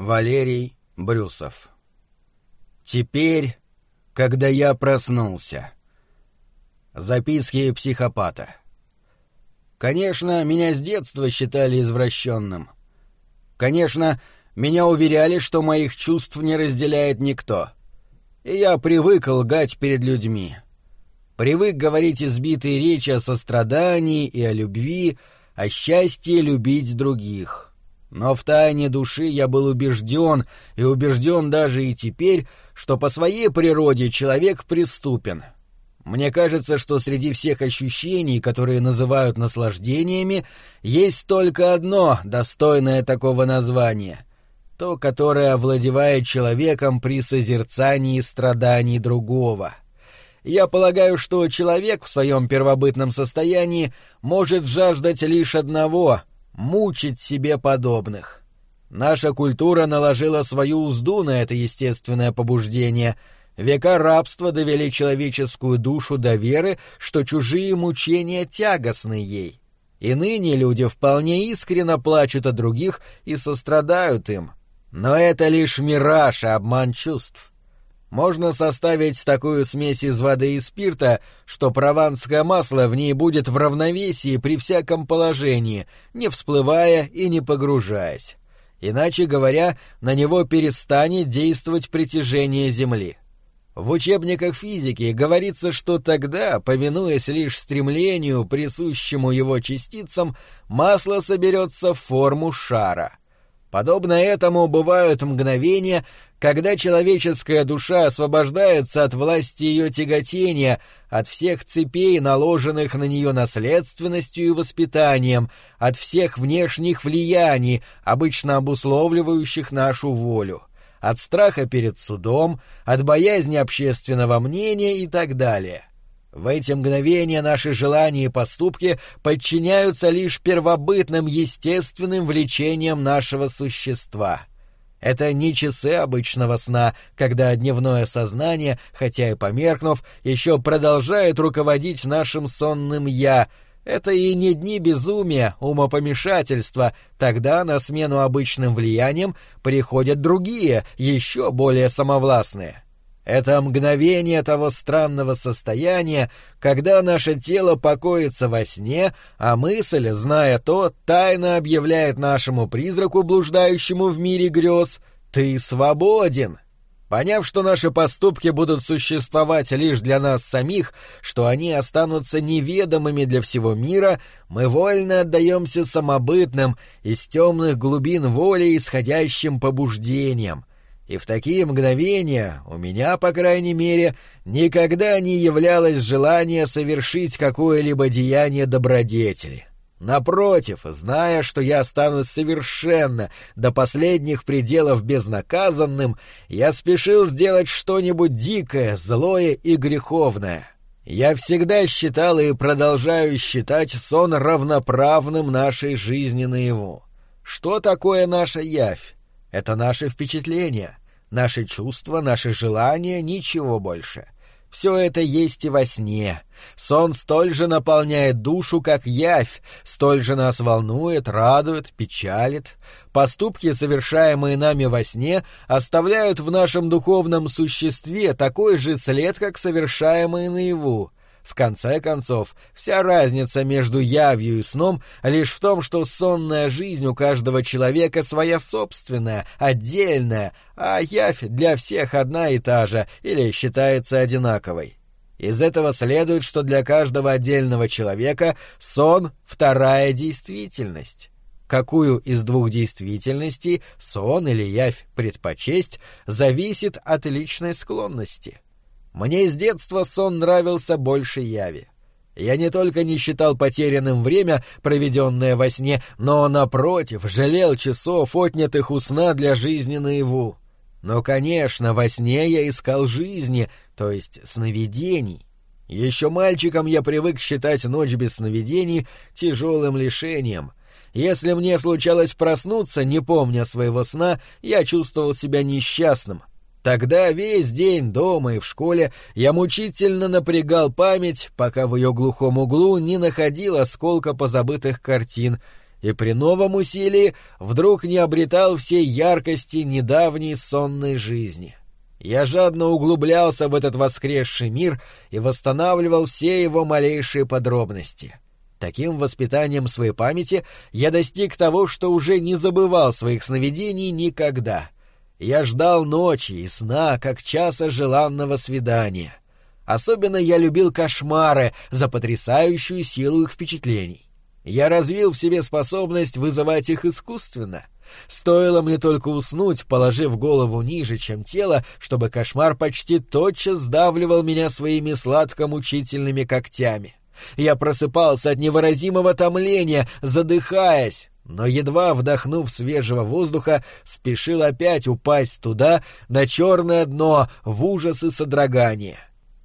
Валерий Брюсов. Теперь, когда я проснулся. Записки психопата. Конечно, меня с детства считали извращенным. Конечно, меня уверяли, что моих чувств не разделяет никто. И я привык лгать перед людьми. Привык говорить избитые речи о сострадании и о любви, о счастье любить других. Но в тайне души я был убежден, и убежден даже и теперь, что по своей природе человек преступен. Мне кажется, что среди всех ощущений, которые называют наслаждениями, есть только одно, достойное такого названия — то, которое овладевает человеком при созерцании страданий другого. Я полагаю, что человек в своем первобытном состоянии может жаждать лишь одного мучить себе подобных. Наша культура наложила свою узду на это естественное побуждение. Века рабства довели человеческую душу до веры, что чужие мучения тягостны ей. И ныне люди вполне искренно плачут о других и сострадают им. Но это лишь мираж и обман чувств. Можно составить такую смесь из воды и спирта, что прованское масло в ней будет в равновесии при всяком положении, не всплывая и не погружаясь. Иначе говоря, на него перестанет действовать притяжение Земли. В учебниках физики говорится, что тогда, повинуясь лишь стремлению, присущему его частицам, масло соберется в форму шара. Подобно этому бывают мгновения, когда человеческая душа освобождается от власти ее тяготения, от всех цепей, наложенных на нее наследственностью и воспитанием, от всех внешних влияний, обычно обусловливающих нашу волю, от страха перед судом, от боязни общественного мнения и так далее. В эти мгновения наши желания и поступки подчиняются лишь первобытным естественным влечениям нашего существа — это не часы обычного сна, когда дневное сознание, хотя и померкнув, еще продолжает руководить нашим сонным «я». Это и не дни безумия, умопомешательства, тогда на смену обычным влияниям приходят другие, еще более самовластные. Это мгновение того странного состояния, когда наше тело покоится во сне, а мысль, зная то, тайно объявляет нашему призраку, блуждающему в мире грез, «Ты свободен!» Поняв, что наши поступки будут существовать лишь для нас самих, что они останутся неведомыми для всего мира, мы вольно отдаемся самобытным, из темных глубин воли исходящим побуждениям, и в такие мгновения у меня, по крайней мере, никогда не являлось желания совершить какое-либо деяние добродетели. Напротив, зная, что я останусь совершенно до последних пределов безнаказанным, я спешил сделать что-нибудь дикое, злое и греховное. Я всегда считал и продолжаю считать сон равноправным нашей жизни наяву. Что такое наша явь? Это наши впечатления, наши чувства, наши желания, ничего больше. Все это есть и во сне. Сон столь же наполняет душу, как явь, столь же нас волнует, радует, печалит. Поступки, совершаемые нами во сне, оставляют в нашем духовном существе такой же след, как совершаемые наяву. В конце концов, вся разница между явью и сном лишь в том, что сонная жизнь у каждого человека своя собственная, отдельная, а явь для всех одна и та же или считается одинаковой. Из этого следует, что для каждого отдельного человека сон — вторая действительность. Какую из двух действительностей, сон или явь, предпочесть, зависит от личной склонности — мне с детства сон нравился больше яви. Я не только не считал потерянным время, проведенное во сне, но, напротив, жалел часов, отнятых у сна для жизни наяву. Но, конечно, во сне я искал жизни, то есть сновидений. Еще мальчиком я привык считать ночь без сновидений тяжелым лишением. Если мне случалось проснуться, не помня своего сна, я чувствовал себя несчастным, Тогда весь день дома и в школе я мучительно напрягал память, пока в ее глухом углу не находил осколка позабытых картин, и при новом усилии вдруг не обретал всей яркости недавней сонной жизни. Я жадно углублялся в этот воскресший мир и восстанавливал все его малейшие подробности. Таким воспитанием своей памяти я достиг того, что уже не забывал своих сновидений никогда. Я ждал ночи и сна, как часа желанного свидания. Особенно я любил кошмары за потрясающую силу их впечатлений. Я развил в себе способность вызывать их искусственно — Стоило мне только уснуть, положив голову ниже, чем тело, чтобы кошмар почти тотчас сдавливал меня своими сладко-мучительными когтями. Я просыпался от невыразимого томления, задыхаясь, но, едва вдохнув свежего воздуха, спешил опять упасть туда, на черное дно, в ужас и содрогание.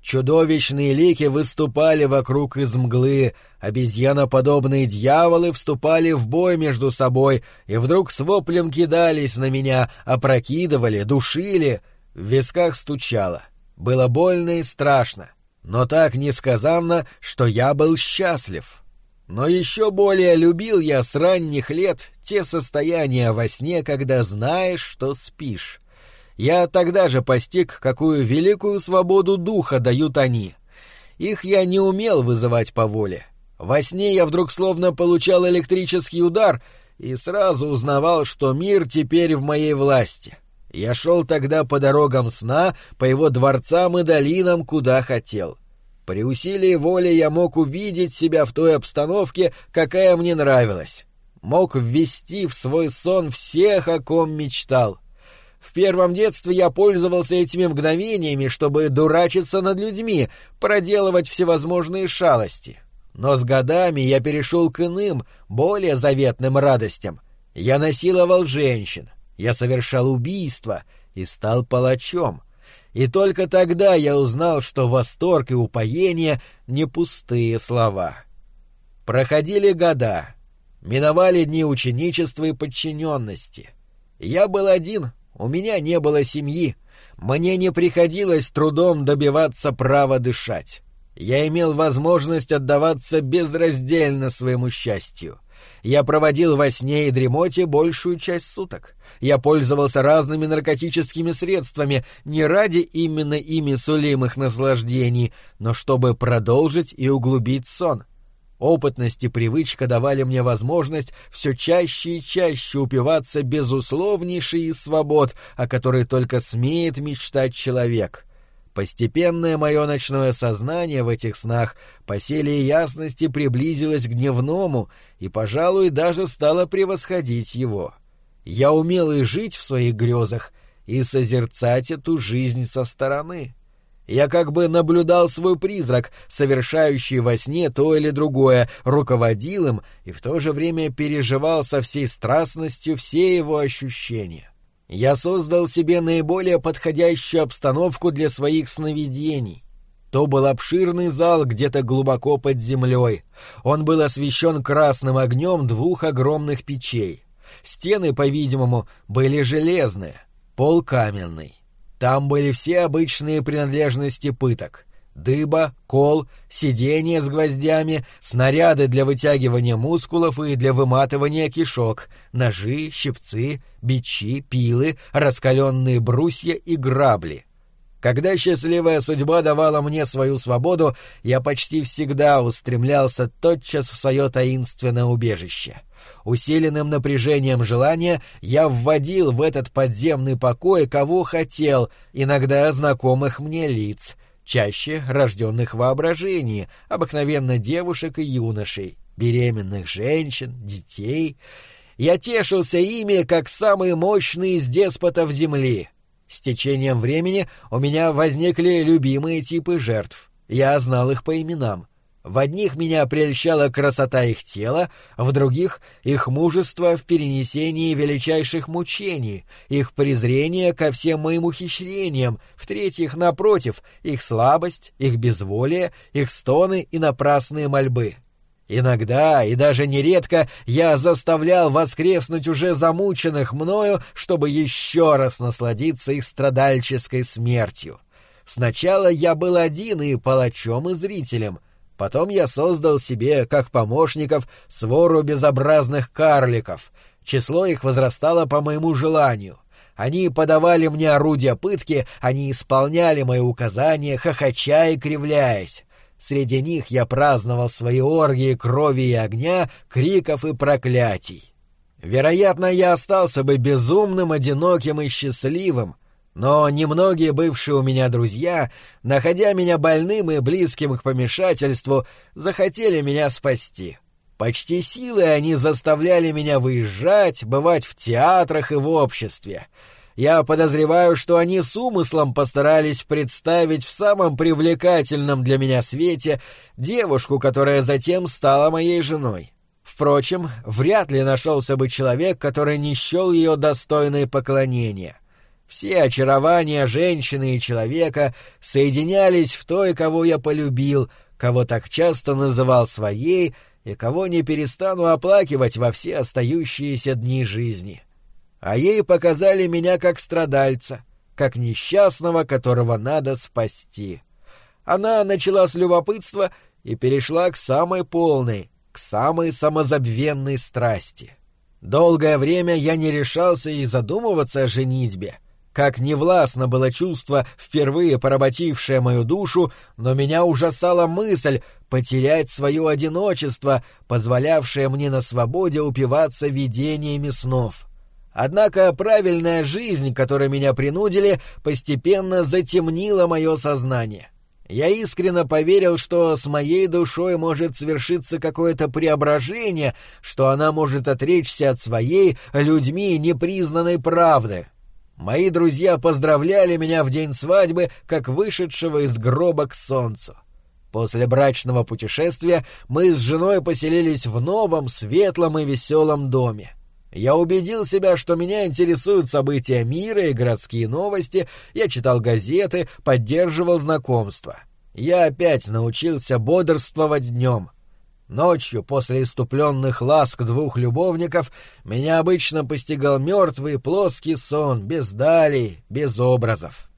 Чудовищные лики выступали вокруг из мглы, обезьяноподобные дьяволы вступали в бой между собой и вдруг с воплем кидались на меня, опрокидывали, душили. В висках стучало. Было больно и страшно, но так несказанно, что я был счастлив. Но еще более любил я с ранних лет те состояния во сне, когда знаешь, что спишь. Я тогда же постиг, какую великую свободу духа дают они. Их я не умел вызывать по воле. Во сне я вдруг словно получал электрический удар и сразу узнавал, что мир теперь в моей власти. Я шел тогда по дорогам сна, по его дворцам и долинам, куда хотел. При усилии воли я мог увидеть себя в той обстановке, какая мне нравилась. Мог ввести в свой сон всех, о ком мечтал — в первом детстве я пользовался этими мгновениями, чтобы дурачиться над людьми, проделывать всевозможные шалости. Но с годами я перешел к иным, более заветным радостям. Я насиловал женщин, я совершал убийства и стал палачом. И только тогда я узнал, что восторг и упоение — не пустые слова. Проходили года, миновали дни ученичества и подчиненности. Я был один — у меня не было семьи. Мне не приходилось трудом добиваться права дышать. Я имел возможность отдаваться безраздельно своему счастью. Я проводил во сне и дремоте большую часть суток. Я пользовался разными наркотическими средствами не ради именно ими сулимых наслаждений, но чтобы продолжить и углубить сон — Опытность и привычка давали мне возможность все чаще и чаще упиваться безусловнейшей из свобод, о которой только смеет мечтать человек. Постепенное мое ночное сознание в этих снах по силе ясности приблизилось к дневному и, пожалуй, даже стало превосходить его. Я умел и жить в своих грезах, и созерцать эту жизнь со стороны. Я как бы наблюдал свой призрак, совершающий во сне то или другое, руководил им и в то же время переживал со всей страстностью все его ощущения. Я создал себе наиболее подходящую обстановку для своих сновидений. То был обширный зал где-то глубоко под землей. Он был освещен красным огнем двух огромных печей. Стены, по-видимому, были железные, пол каменный. Там были все обычные принадлежности пыток. Дыба, кол, сиденья с гвоздями, снаряды для вытягивания мускулов и для выматывания кишок, ножи, щипцы, бичи, пилы, раскаленные брусья и грабли. Когда счастливая судьба давала мне свою свободу, я почти всегда устремлялся тотчас в свое таинственное убежище — Усиленным напряжением желания я вводил в этот подземный покой кого хотел, иногда знакомых мне лиц, чаще рожденных воображении, обыкновенно девушек и юношей, беременных женщин, детей. Я тешился ими, как самые мощные из деспотов земли. С течением времени у меня возникли любимые типы жертв. Я знал их по именам — в одних меня прельщала красота их тела, в других — их мужество в перенесении величайших мучений, их презрение ко всем моим ухищрениям, в-третьих, напротив, их слабость, их безволие, их стоны и напрасные мольбы. Иногда и даже нередко я заставлял воскреснуть уже замученных мною, чтобы еще раз насладиться их страдальческой смертью. Сначала я был один и палачом, и зрителем — Потом я создал себе, как помощников, свору безобразных карликов. Число их возрастало по моему желанию. Они подавали мне орудия пытки, они исполняли мои указания, хохоча и кривляясь. Среди них я праздновал свои оргии крови и огня, криков и проклятий. Вероятно, я остался бы безумным, одиноким и счастливым, но немногие бывшие у меня друзья, находя меня больным и близким к помешательству, захотели меня спасти. Почти силой они заставляли меня выезжать, бывать в театрах и в обществе. Я подозреваю, что они с умыслом постарались представить в самом привлекательном для меня свете девушку, которая затем стала моей женой. Впрочем, вряд ли нашелся бы человек, который не счел ее достойной поклонения. Все очарования женщины и человека соединялись в той, кого я полюбил, кого так часто называл своей и кого не перестану оплакивать во все остающиеся дни жизни. А ей показали меня как страдальца, как несчастного, которого надо спасти. Она начала с любопытства и перешла к самой полной, к самой самозабвенной страсти. Долгое время я не решался и задумываться о женитьбе — как невластно было чувство, впервые поработившее мою душу, но меня ужасала мысль потерять свое одиночество, позволявшее мне на свободе упиваться видениями снов. Однако правильная жизнь, которой меня принудили, постепенно затемнила мое сознание. Я искренне поверил, что с моей душой может свершиться какое-то преображение, что она может отречься от своей людьми непризнанной правды. Мои друзья поздравляли меня в день свадьбы, как вышедшего из гроба к солнцу. После брачного путешествия мы с женой поселились в новом, светлом и веселом доме. Я убедил себя, что меня интересуют события мира и городские новости, я читал газеты, поддерживал знакомства. Я опять научился бодрствовать днем. Ночью, после иступленных ласк двух любовников, меня обычно постигал мертвый плоский сон, без далей, без образов.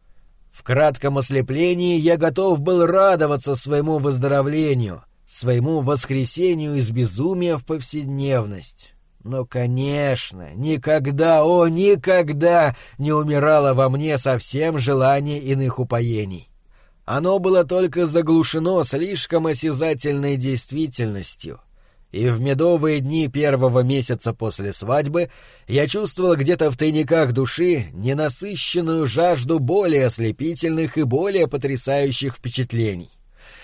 В кратком ослеплении я готов был радоваться своему выздоровлению, своему воскресению из безумия в повседневность. Но, конечно, никогда, о, никогда не умирало во мне совсем желание иных упоений. Оно было только заглушено слишком осязательной действительностью. И в медовые дни первого месяца после свадьбы я чувствовал где-то в тайниках души ненасыщенную жажду более ослепительных и более потрясающих впечатлений.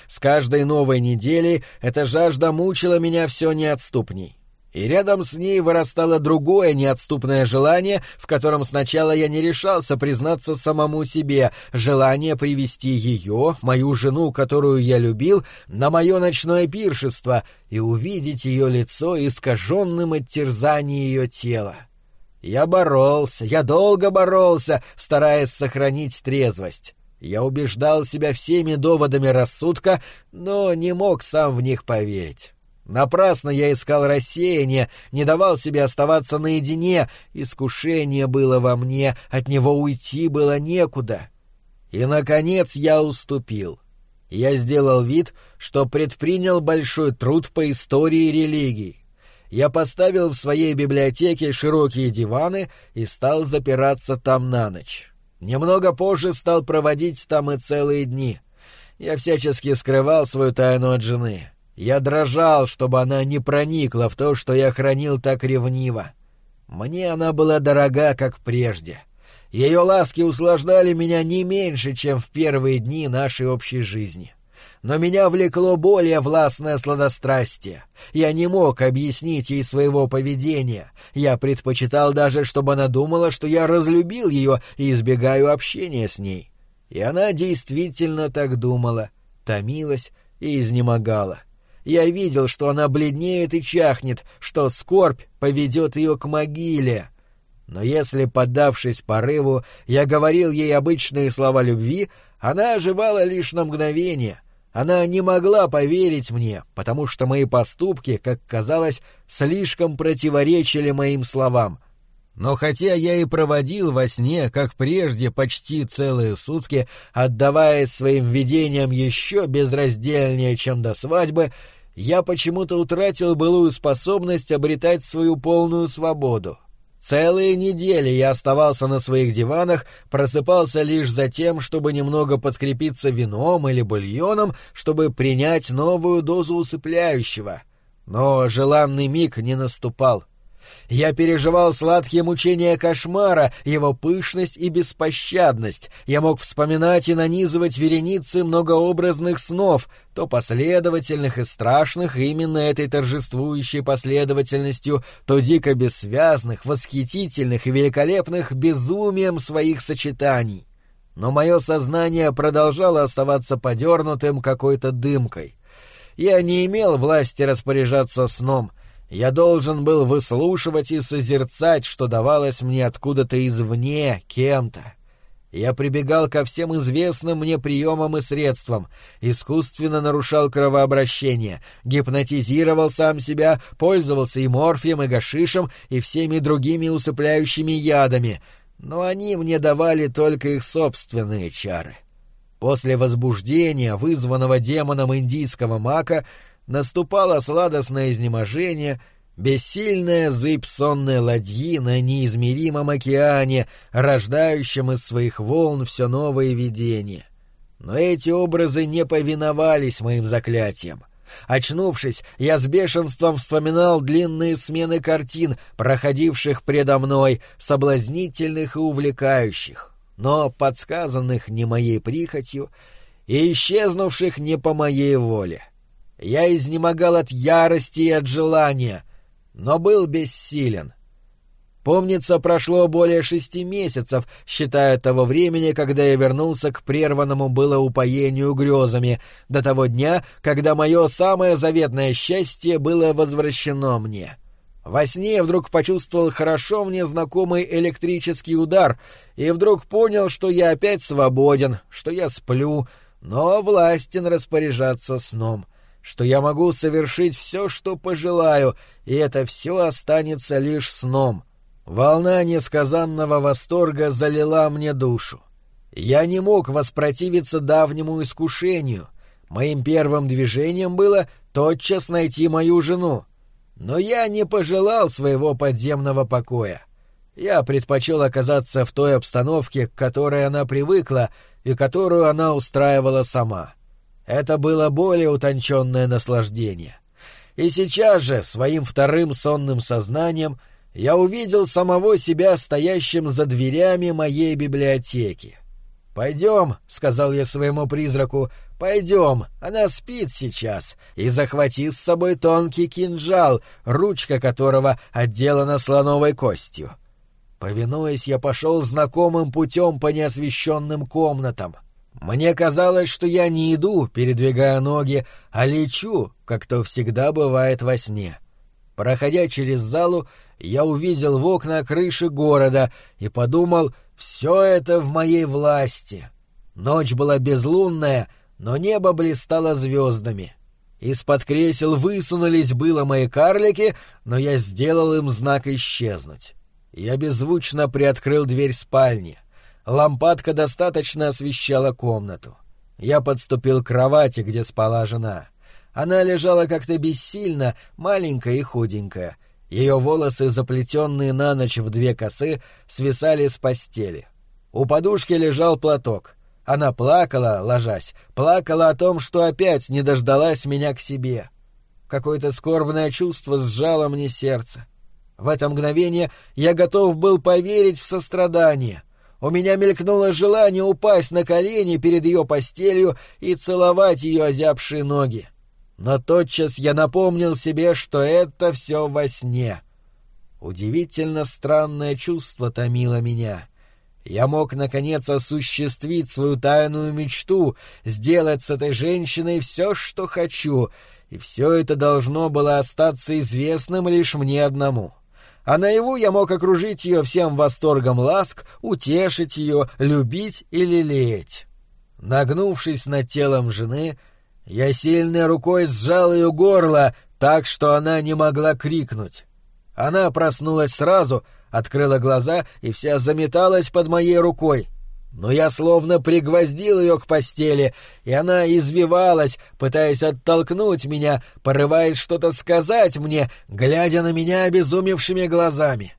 С каждой новой недели эта жажда мучила меня все неотступней и рядом с ней вырастало другое неотступное желание, в котором сначала я не решался признаться самому себе, желание привести ее, мою жену, которую я любил, на мое ночное пиршество и увидеть ее лицо искаженным от терзания ее тела. Я боролся, я долго боролся, стараясь сохранить трезвость. Я убеждал себя всеми доводами рассудка, но не мог сам в них поверить. Напрасно я искал рассеяние, не давал себе оставаться наедине, искушение было во мне, от него уйти было некуда. И, наконец, я уступил. Я сделал вид, что предпринял большой труд по истории религий. Я поставил в своей библиотеке широкие диваны и стал запираться там на ночь. Немного позже стал проводить там и целые дни. Я всячески скрывал свою тайну от жены. Я дрожал, чтобы она не проникла в то, что я хранил так ревниво. Мне она была дорога, как прежде. Ее ласки услаждали меня не меньше, чем в первые дни нашей общей жизни. Но меня влекло более властное сладострастие. Я не мог объяснить ей своего поведения. Я предпочитал даже, чтобы она думала, что я разлюбил ее и избегаю общения с ней. И она действительно так думала, томилась и изнемогала. — я видел, что она бледнеет и чахнет, что скорбь поведет ее к могиле. Но если, поддавшись порыву, я говорил ей обычные слова любви, она оживала лишь на мгновение. Она не могла поверить мне, потому что мои поступки, как казалось, слишком противоречили моим словам. Но хотя я и проводил во сне, как прежде, почти целые сутки, отдаваясь своим видениям еще безраздельнее, чем до свадьбы, я почему-то утратил былую способность обретать свою полную свободу. Целые недели я оставался на своих диванах, просыпался лишь за тем, чтобы немного подкрепиться вином или бульоном, чтобы принять новую дозу усыпляющего. Но желанный миг не наступал. Я переживал сладкие мучения кошмара, его пышность и беспощадность. Я мог вспоминать и нанизывать вереницы многообразных снов, то последовательных и страшных именно этой торжествующей последовательностью, то дико бессвязных, восхитительных и великолепных безумием своих сочетаний. Но мое сознание продолжало оставаться подернутым какой-то дымкой. Я не имел власти распоряжаться сном — я должен был выслушивать и созерцать, что давалось мне откуда-то извне, кем-то. Я прибегал ко всем известным мне приемам и средствам, искусственно нарушал кровообращение, гипнотизировал сам себя, пользовался и морфием, и гашишем, и всеми другими усыпляющими ядами, но они мне давали только их собственные чары. После возбуждения, вызванного демоном индийского мака, наступало сладостное изнеможение, бессильная зыбь сонной ладьи на неизмеримом океане, рождающем из своих волн все новые видения. Но эти образы не повиновались моим заклятиям. Очнувшись, я с бешенством вспоминал длинные смены картин, проходивших предо мной, соблазнительных и увлекающих, но подсказанных не моей прихотью и исчезнувших не по моей воле. Я изнемогал от ярости и от желания, но был бессилен. Помнится, прошло более шести месяцев, считая того времени, когда я вернулся к прерванному было упоению грезами, до того дня, когда мое самое заветное счастье было возвращено мне. Во сне я вдруг почувствовал хорошо мне знакомый электрический удар и вдруг понял, что я опять свободен, что я сплю, но властен распоряжаться сном что я могу совершить все, что пожелаю, и это все останется лишь сном. Волна несказанного восторга залила мне душу. Я не мог воспротивиться давнему искушению. Моим первым движением было тотчас найти мою жену. Но я не пожелал своего подземного покоя. Я предпочел оказаться в той обстановке, к которой она привыкла и которую она устраивала сама. — это было более утонченное наслаждение. И сейчас же, своим вторым сонным сознанием, я увидел самого себя стоящим за дверями моей библиотеки. «Пойдем», — сказал я своему призраку, — «пойдем, она спит сейчас, и захвати с собой тонкий кинжал, ручка которого отделана слоновой костью». Повинуясь, я пошел знакомым путем по неосвещенным комнатам. Мне казалось, что я не иду, передвигая ноги, а лечу, как то всегда бывает во сне. Проходя через залу, я увидел в окна крыши города и подумал, все это в моей власти. Ночь была безлунная, но небо блистало звездами. Из-под кресел высунулись было мои карлики, но я сделал им знак исчезнуть. Я беззвучно приоткрыл дверь спальни. Лампадка достаточно освещала комнату. Я подступил к кровати, где спала жена. Она лежала как-то бессильно, маленькая и худенькая. Ее волосы, заплетенные на ночь в две косы, свисали с постели. У подушки лежал платок. Она плакала, ложась, плакала о том, что опять не дождалась меня к себе. Какое-то скорбное чувство сжало мне сердце. В это мгновение я готов был поверить в сострадание — у меня мелькнуло желание упасть на колени перед ее постелью и целовать ее озябшие ноги. Но тотчас я напомнил себе, что это все во сне. Удивительно странное чувство томило меня. Я мог, наконец, осуществить свою тайную мечту, сделать с этой женщиной все, что хочу, и все это должно было остаться известным лишь мне одному. — а наяву я мог окружить ее всем восторгом ласк, утешить ее, любить и лелеять. Нагнувшись над телом жены, я сильной рукой сжал ее горло так, что она не могла крикнуть. Она проснулась сразу, открыла глаза и вся заметалась под моей рукой. Но я словно пригвоздил ее к постели, и она извивалась, пытаясь оттолкнуть меня, порываясь что-то сказать мне, глядя на меня обезумевшими глазами.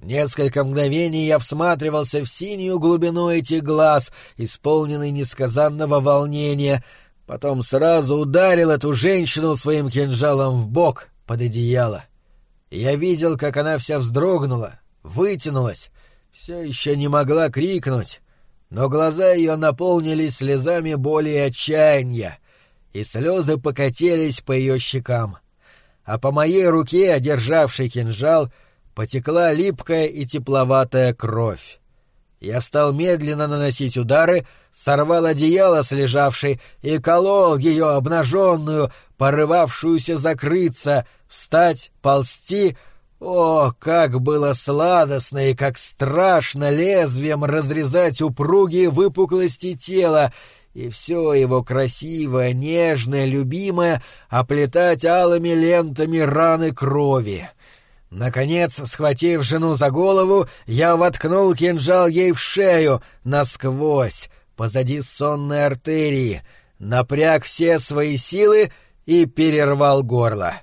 Несколько мгновений я всматривался в синюю глубину этих глаз, исполненный несказанного волнения, потом сразу ударил эту женщину своим кинжалом в бок под одеяло. Я видел, как она вся вздрогнула, вытянулась, все еще не могла крикнуть, но глаза ее наполнились слезами боли и отчаяния, и слезы покатились по ее щекам. А по моей руке, одержавшей кинжал, потекла липкая и тепловатая кровь. Я стал медленно наносить удары, сорвал одеяло с лежавшей и колол ее обнаженную, порывавшуюся закрыться, встать, ползти — о, как было сладостно и как страшно лезвием разрезать упругие выпуклости тела, и все его красивое, нежное, любимое оплетать алыми лентами раны крови. Наконец, схватив жену за голову, я воткнул кинжал ей в шею, насквозь, позади сонной артерии, напряг все свои силы и перервал горло.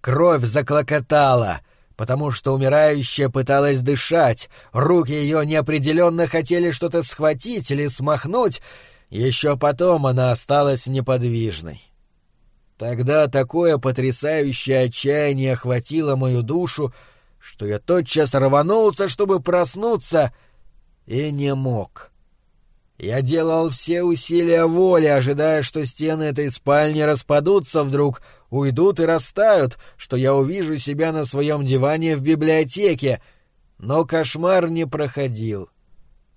Кровь заклокотала — потому что умирающая пыталась дышать, руки ее неопределенно хотели что-то схватить или смахнуть, еще потом она осталась неподвижной. Тогда такое потрясающее отчаяние охватило мою душу, что я тотчас рванулся, чтобы проснуться, и не мог. Я делал все усилия воли, ожидая, что стены этой спальни распадутся вдруг, уйдут и растают, что я увижу себя на своем диване в библиотеке, но кошмар не проходил.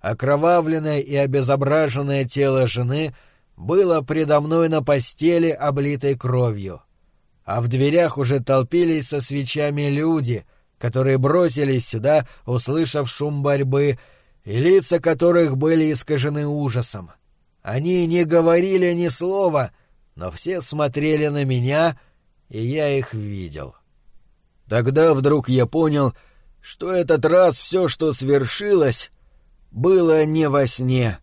Окровавленное и обезображенное тело жены было предо мной на постели, облитой кровью. А в дверях уже толпились со свечами люди, которые бросились сюда, услышав шум борьбы, и лица которых были искажены ужасом. Они не говорили ни слова, но все смотрели на меня, и я их видел. Тогда вдруг я понял, что этот раз все, что свершилось, было не во сне.